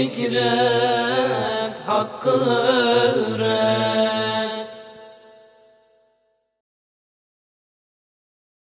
fikret hakkı öğret